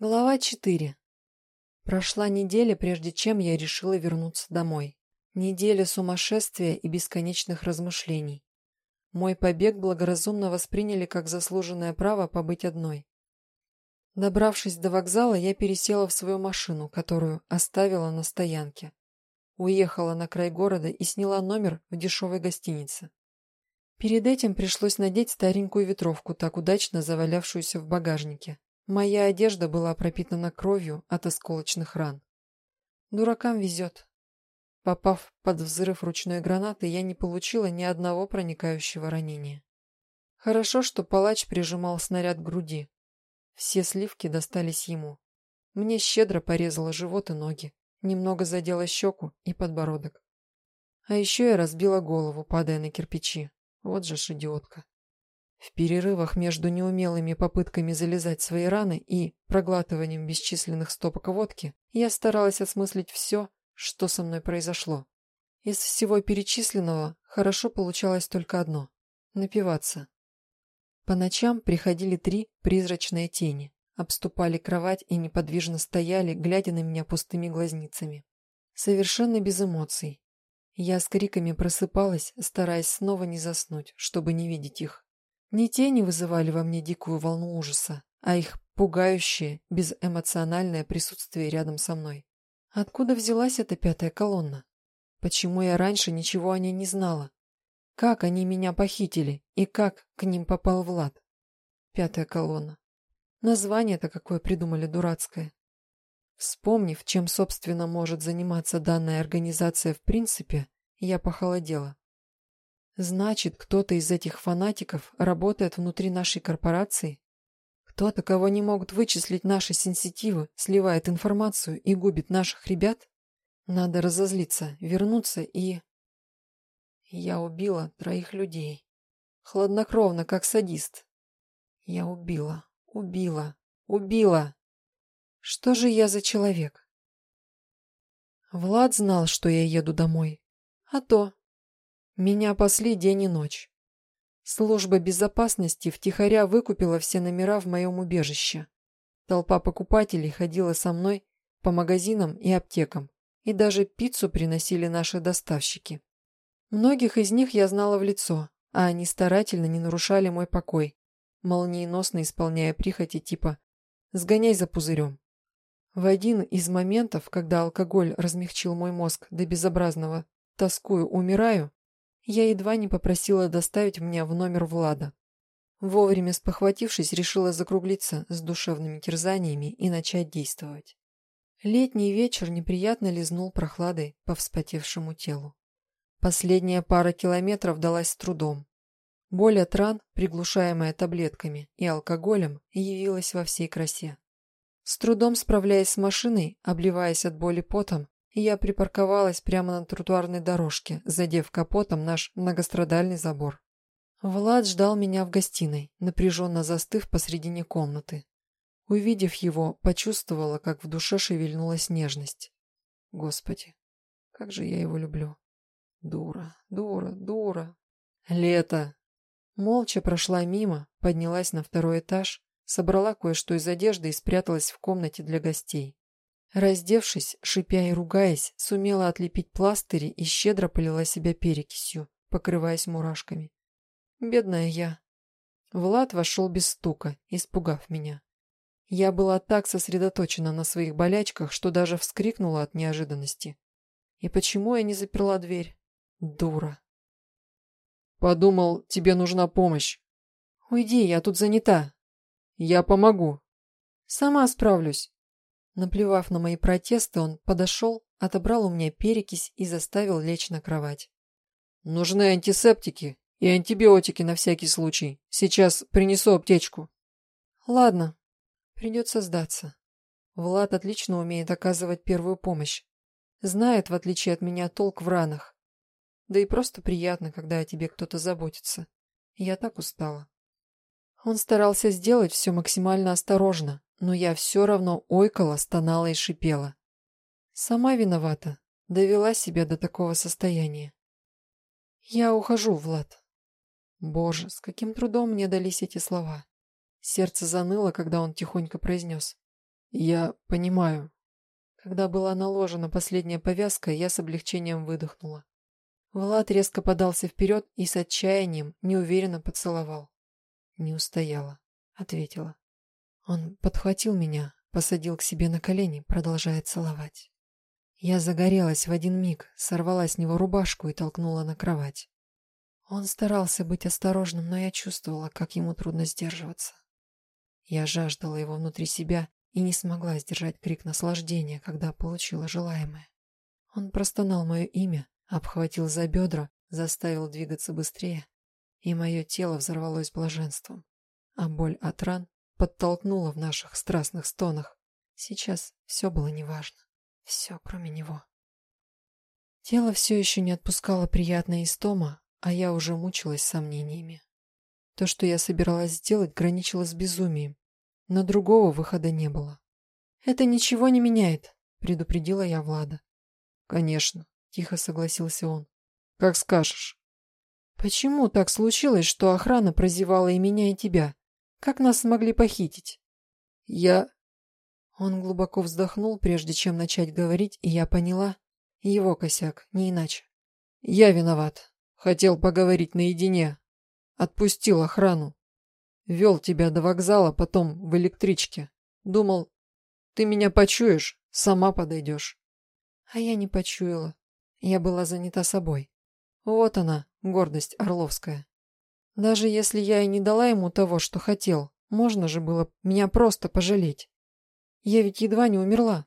Глава 4. Прошла неделя, прежде чем я решила вернуться домой. Неделя сумасшествия и бесконечных размышлений. Мой побег благоразумно восприняли как заслуженное право побыть одной. Добравшись до вокзала, я пересела в свою машину, которую оставила на стоянке. Уехала на край города и сняла номер в дешевой гостинице. Перед этим пришлось надеть старенькую ветровку, так удачно завалявшуюся в багажнике. Моя одежда была пропитана кровью от осколочных ран. Дуракам везет. Попав под взрыв ручной гранаты, я не получила ни одного проникающего ранения. Хорошо, что палач прижимал снаряд к груди. Все сливки достались ему. Мне щедро порезало живот и ноги, немного задела щеку и подбородок. А еще я разбила голову, падая на кирпичи. Вот же ж идиотка. В перерывах между неумелыми попытками залезать свои раны и проглатыванием бесчисленных стопок водки я старалась осмыслить все, что со мной произошло. Из всего перечисленного хорошо получалось только одно – напиваться. По ночам приходили три призрачные тени, обступали кровать и неподвижно стояли, глядя на меня пустыми глазницами. Совершенно без эмоций. Я с криками просыпалась, стараясь снова не заснуть, чтобы не видеть их. Не тени вызывали во мне дикую волну ужаса, а их пугающее, безэмоциональное присутствие рядом со мной. Откуда взялась эта пятая колонна? Почему я раньше ничего о ней не знала? Как они меня похитили и как к ним попал Влад? Пятая колонна. Название-то какое придумали дурацкое. Вспомнив, чем, собственно, может заниматься данная организация в принципе, я похолодела. Значит, кто-то из этих фанатиков работает внутри нашей корпорации? Кто-то, кого не могут вычислить наши сенситивы, сливает информацию и губит наших ребят? Надо разозлиться, вернуться и... Я убила троих людей. Хладнокровно, как садист. Я убила, убила, убила. Что же я за человек? Влад знал, что я еду домой. А то меня пасли день и ночь. Служба безопасности втихаря выкупила все номера в моем убежище. Толпа покупателей ходила со мной по магазинам и аптекам, и даже пиццу приносили наши доставщики. Многих из них я знала в лицо, а они старательно не нарушали мой покой, молниеносно исполняя прихоти типа «сгоняй за пузырем». В один из моментов, когда алкоголь размягчил мой мозг до безобразного «тоскую, умираю», я едва не попросила доставить меня в номер Влада. Вовремя спохватившись, решила закруглиться с душевными терзаниями и начать действовать. Летний вечер неприятно лизнул прохладой по вспотевшему телу. Последняя пара километров далась с трудом. Боль от ран, приглушаемая таблетками и алкоголем, явилась во всей красе. С трудом справляясь с машиной, обливаясь от боли потом, я припарковалась прямо на тротуарной дорожке, задев капотом наш многострадальный забор. Влад ждал меня в гостиной, напряженно застыв посредине комнаты. Увидев его, почувствовала, как в душе шевельнулась нежность. Господи, как же я его люблю. Дура, дура, дура. Лето. Молча прошла мимо, поднялась на второй этаж, собрала кое-что из одежды и спряталась в комнате для гостей. Раздевшись, шипя и ругаясь, сумела отлепить пластыри и щедро полила себя перекисью, покрываясь мурашками. Бедная я. Влад вошел без стука, испугав меня. Я была так сосредоточена на своих болячках, что даже вскрикнула от неожиданности. И почему я не заперла дверь? Дура. Подумал, тебе нужна помощь. Уйди, я тут занята. Я помогу. Сама справлюсь. Наплевав на мои протесты, он подошел, отобрал у меня перекись и заставил лечь на кровать. «Нужны антисептики и антибиотики на всякий случай. Сейчас принесу аптечку». «Ладно, придется сдаться. Влад отлично умеет оказывать первую помощь. Знает, в отличие от меня, толк в ранах. Да и просто приятно, когда о тебе кто-то заботится. Я так устала». Он старался сделать все максимально осторожно, но я все равно ойкала, стонала и шипела. Сама виновата, довела себя до такого состояния. Я ухожу, Влад. Боже, с каким трудом мне дались эти слова. Сердце заныло, когда он тихонько произнес. Я понимаю. Когда была наложена последняя повязка, я с облегчением выдохнула. Влад резко подался вперед и с отчаянием неуверенно поцеловал. Не устояла, ответила. Он подхватил меня, посадил к себе на колени, продолжая целовать. Я загорелась в один миг, сорвала с него рубашку и толкнула на кровать. Он старался быть осторожным, но я чувствовала, как ему трудно сдерживаться. Я жаждала его внутри себя и не смогла сдержать крик наслаждения, когда получила желаемое. Он простонал мое имя, обхватил за бедра, заставил двигаться быстрее, и мое тело взорвалось блаженством, а боль от ран подтолкнула в наших страстных стонах. Сейчас все было неважно. Все, кроме него. Тело все еще не отпускало приятная истома, а я уже мучилась сомнениями. То, что я собиралась сделать, граничило с безумием, но другого выхода не было. «Это ничего не меняет», — предупредила я Влада. «Конечно», — тихо согласился он. «Как скажешь». «Почему так случилось, что охрана прозевала и меня, и тебя? Как нас смогли похитить?» «Я...» Он глубоко вздохнул, прежде чем начать говорить, и я поняла. Его косяк, не иначе. «Я виноват. Хотел поговорить наедине. Отпустил охрану. Вел тебя до вокзала, потом в электричке. Думал, ты меня почуешь, сама подойдешь. А я не почуяла. Я была занята собой. Вот она, гордость Орловская. Даже если я и не дала ему того, что хотел, можно же было меня просто пожалеть. Я ведь едва не умерла.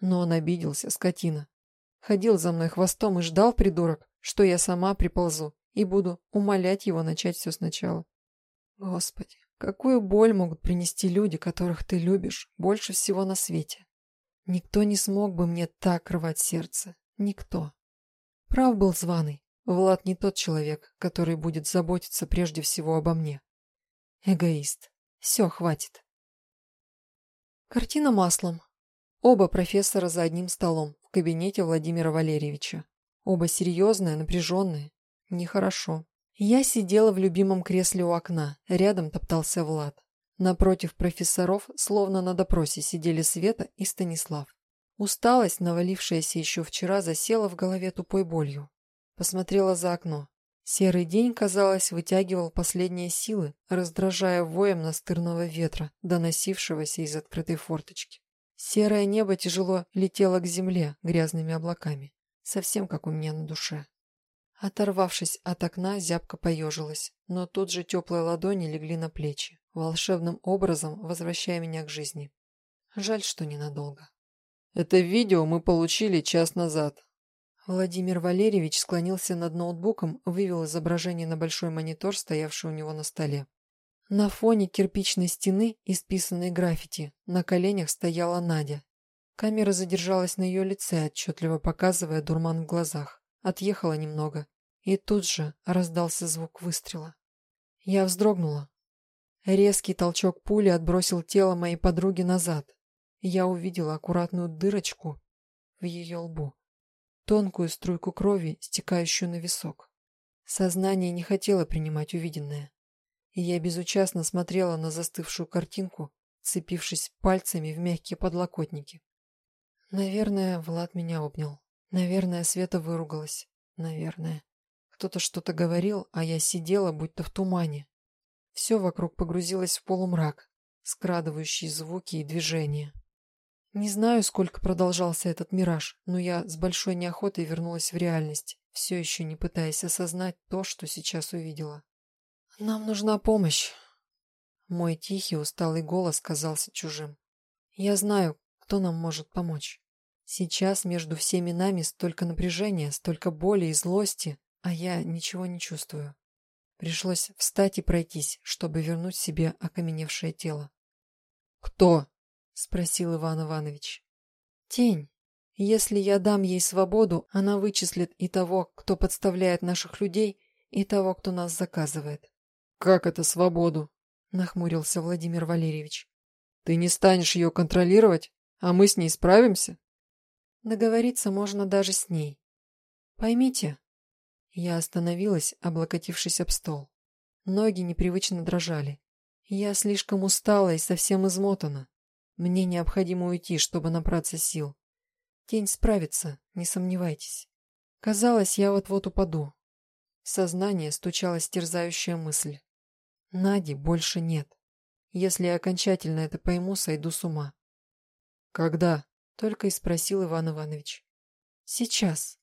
Но он обиделся, скотина. Ходил за мной хвостом и ждал, придурок, что я сама приползу и буду умолять его начать все сначала. Господи, какую боль могут принести люди, которых ты любишь больше всего на свете. Никто не смог бы мне так рвать сердце. Никто. Прав был званый. Влад не тот человек, который будет заботиться прежде всего обо мне. Эгоист. Все, хватит. Картина маслом. Оба профессора за одним столом в кабинете Владимира Валерьевича. Оба серьезные, напряженные. Нехорошо. Я сидела в любимом кресле у окна, рядом топтался Влад. Напротив профессоров, словно на допросе, сидели Света и Станислав. Усталость, навалившаяся еще вчера, засела в голове тупой болью. Посмотрела за окно. Серый день, казалось, вытягивал последние силы, раздражая воем настырного ветра, доносившегося из открытой форточки. Серое небо тяжело летело к земле грязными облаками совсем как у меня на душе. Оторвавшись от окна, зябко поежилась, но тут же теплые ладони легли на плечи, волшебным образом возвращая меня к жизни. Жаль, что ненадолго. Это видео мы получили час назад. Владимир Валерьевич склонился над ноутбуком, вывел изображение на большой монитор, стоявший у него на столе. На фоне кирпичной стены, исписанной граффити, на коленях стояла Надя Камера задержалась на ее лице, отчетливо показывая дурман в глазах. Отъехала немного, и тут же раздался звук выстрела. Я вздрогнула. Резкий толчок пули отбросил тело моей подруги назад. Я увидела аккуратную дырочку в ее лбу, тонкую струйку крови, стекающую на висок. Сознание не хотело принимать увиденное, и я безучастно смотрела на застывшую картинку, цепившись пальцами в мягкие подлокотники. Наверное, Влад меня обнял. Наверное, Света выругалась. Наверное. Кто-то что-то говорил, а я сидела, будто в тумане. Все вокруг погрузилось в полумрак, скрадывающий звуки и движения. Не знаю, сколько продолжался этот мираж, но я с большой неохотой вернулась в реальность, все еще не пытаясь осознать то, что сейчас увидела. «Нам нужна помощь!» Мой тихий, усталый голос казался чужим. «Я знаю, кто нам может помочь? Сейчас между всеми нами столько напряжения, столько боли и злости, а я ничего не чувствую. Пришлось встать и пройтись, чтобы вернуть себе окаменевшее тело. «Кто?» — спросил Иван Иванович. «Тень. Если я дам ей свободу, она вычислит и того, кто подставляет наших людей, и того, кто нас заказывает». «Как это свободу?» — нахмурился Владимир Валерьевич. «Ты не станешь ее контролировать?» А мы с ней справимся? Договориться можно даже с ней. Поймите. Я остановилась, облокотившись об стол. Ноги непривычно дрожали. Я слишком устала и совсем измотана. Мне необходимо уйти, чтобы набраться сил. Тень справится, не сомневайтесь. Казалось, я вот-вот упаду. В сознание стучала стерзающая мысль. Нади больше нет. Если я окончательно это пойму, сойду с ума. Когда? Только и спросил Иван Иванович. Сейчас.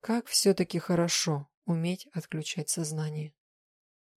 Как все-таки хорошо уметь отключать сознание.